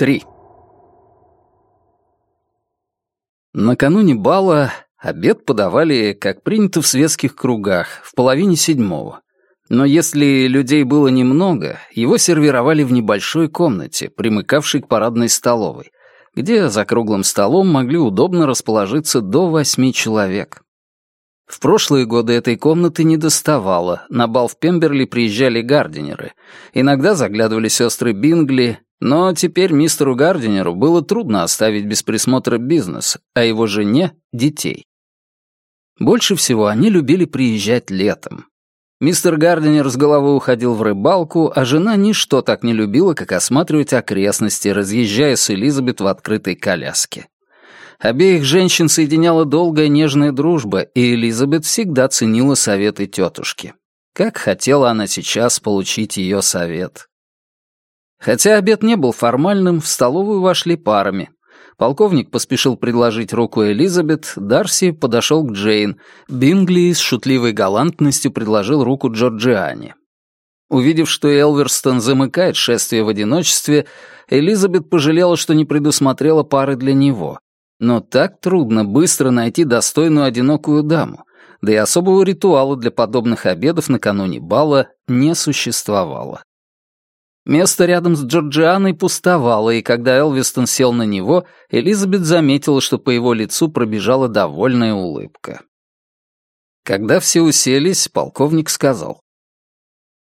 3. Накануне бала обед подавали, как принято в светских кругах, в половине седьмого. Но если людей было немного, его сервировали в небольшой комнате, примыкавшей к парадной столовой, где за круглым столом могли удобно расположиться до восьми человек. В прошлые годы этой комнаты не доставало, на бал в Пемберли приезжали гардинеры. Иногда заглядывали сестры Бингли, но теперь мистеру Гардинеру было трудно оставить без присмотра бизнес, а его жене — детей. Больше всего они любили приезжать летом, Мистер Гардинер с головой уходил в рыбалку, а жена ничто так не любила, как осматривать окрестности, разъезжая с Элизабет в открытой коляске. Обеих женщин соединяла долгая нежная дружба, и Элизабет всегда ценила советы тетушки. Как хотела она сейчас получить ее совет. Хотя обед не был формальным, в столовую вошли парами. Полковник поспешил предложить руку Элизабет, Дарси подошел к Джейн, Бингли с шутливой галантностью предложил руку Джорджиане. Увидев, что Элверстон замыкает шествие в одиночестве, Элизабет пожалела, что не предусмотрела пары для него. Но так трудно быстро найти достойную одинокую даму, да и особого ритуала для подобных обедов накануне бала не существовало. Место рядом с Джорджианой пустовало, и когда Элвистон сел на него, Элизабет заметила, что по его лицу пробежала довольная улыбка. Когда все уселись, полковник сказал.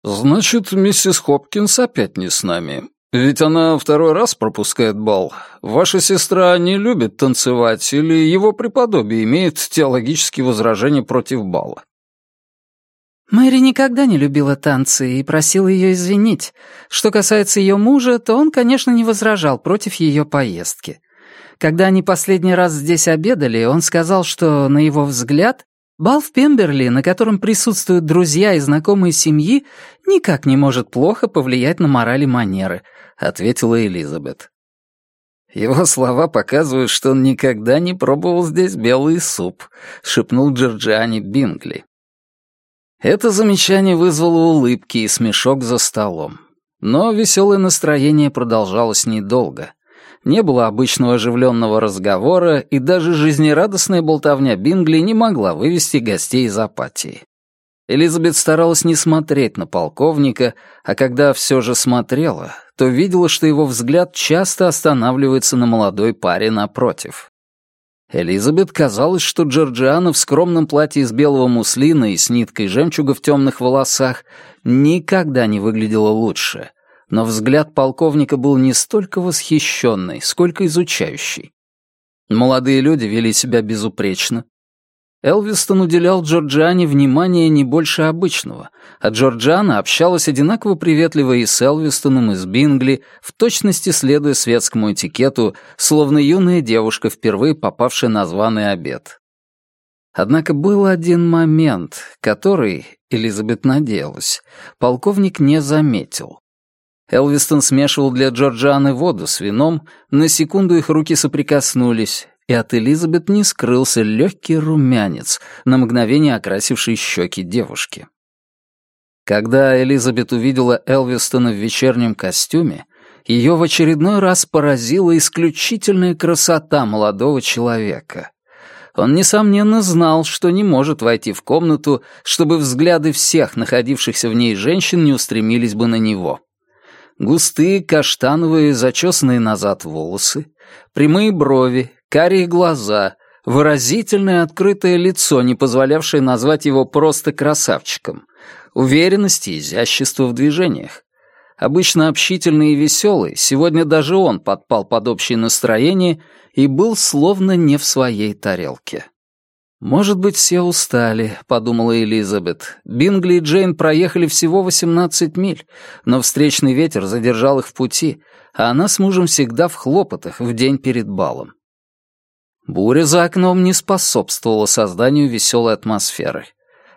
«Значит, миссис Хопкинс опять не с нами. Ведь она второй раз пропускает бал. Ваша сестра не любит танцевать, или его преподобие имеет теологические возражения против бала. Мэри никогда не любила танцы и просила ее извинить. Что касается ее мужа, то он, конечно, не возражал против ее поездки. Когда они последний раз здесь обедали, он сказал, что, на его взгляд, бал в Пемберли, на котором присутствуют друзья и знакомые семьи, никак не может плохо повлиять на мораль и манеры, — ответила Элизабет. «Его слова показывают, что он никогда не пробовал здесь белый суп», — шепнул Джорджиани Бингли. Это замечание вызвало улыбки и смешок за столом. Но веселое настроение продолжалось недолго. Не было обычного оживленного разговора, и даже жизнерадостная болтовня Бингли не могла вывести гостей из апатии. Элизабет старалась не смотреть на полковника, а когда все же смотрела, то видела, что его взгляд часто останавливается на молодой паре напротив. Элизабет казалось, что Джорджиана в скромном платье из белого муслина и с ниткой жемчуга в темных волосах никогда не выглядела лучше, но взгляд полковника был не столько восхищенный, сколько изучающий. Молодые люди вели себя безупречно, Элвистон уделял Джорджиане внимание не больше обычного, а Джорджиана общалась одинаково приветливо и с Элвистоном, и с Бингли, в точности следуя светскому этикету, словно юная девушка, впервые попавшая на званый обед. Однако был один момент, который, Элизабет надеялась, полковник не заметил. Элвистон смешивал для Джорджианы воду с вином, на секунду их руки соприкоснулись, и от Элизабет не скрылся легкий румянец, на мгновение окрасивший щеки девушки. Когда Элизабет увидела Элвистона в вечернем костюме, ее в очередной раз поразила исключительная красота молодого человека. Он, несомненно, знал, что не может войти в комнату, чтобы взгляды всех находившихся в ней женщин не устремились бы на него. Густые каштановые, зачесанные назад волосы, прямые брови, карие глаза, выразительное открытое лицо, не позволявшее назвать его просто красавчиком, уверенность и изящество в движениях. Обычно общительный и веселый, сегодня даже он подпал под общее настроение и был словно не в своей тарелке. «Может быть, все устали», — подумала Элизабет. Бингли и Джейн проехали всего 18 миль, но встречный ветер задержал их в пути, а она с мужем всегда в хлопотах в день перед балом. Буря за окном не способствовала созданию веселой атмосферы.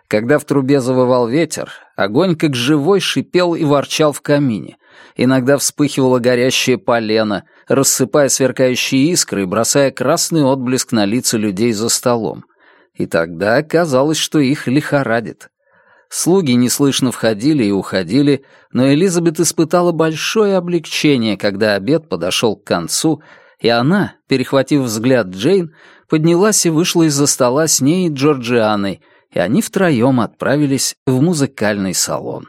Когда в трубе завывал ветер, огонь как живой шипел и ворчал в камине. Иногда вспыхивало горящее полено, рассыпая сверкающие искры и бросая красный отблеск на лица людей за столом. И тогда казалось, что их лихорадит. Слуги неслышно входили и уходили, но Элизабет испытала большое облегчение, когда обед подошел к концу — и она, перехватив взгляд Джейн, поднялась и вышла из-за стола с ней и Джорджианой, и они втроем отправились в музыкальный салон.